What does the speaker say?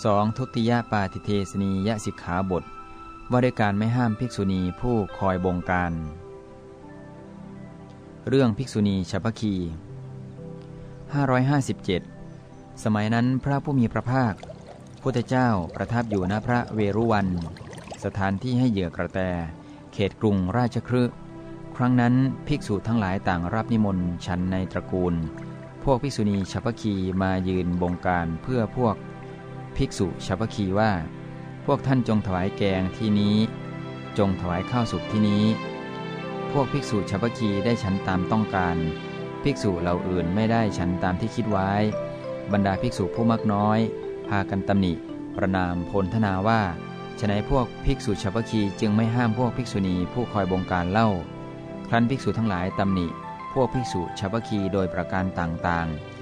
2. ทุติยปาติเทสนียสิกขาบท ว่าด้วยการไม่ห้ามภิกษุณีผู้คอยบงการ เรื่องภิกษุณีชาวพคี 557 สมัยนั้นพระผู้มีพระภาค พุทธเจ้าประทับอยู่ณพระเวรุวัน สถานที่ให้เหยื่อกระแต เขตกรุงราชครืครั้งนั้นภิกษุทั้งหลายต่างรับนิมนต์ฉันในตระกูล พวกภิกษุณีชาวพคีมายืนบงการเพื่อพวก ภิกษุชาวพคีว่า พวกท่านจงถวายแกงที่นี้ จงถวายข้าวสุกที่นี้ พวกภิกษุชาวพคีได้ฉันตามต้องการ ภิกษุเหล่าอื่นไม่ได้ฉันตามที่คิดไว้ บรรดาภิกษุผู้มักน้อย พากันตำหนิ ประนามพลทนาว่าฉนัยพวกภิกษุชาวพคีจึงไม่ห้ามพวกภิกษุณีผู้คอยบงการเล่า ครั้นภิกษุทั้งหลายตำหนิ พวกภิกษุชาวพคีโดยประการต่างๆ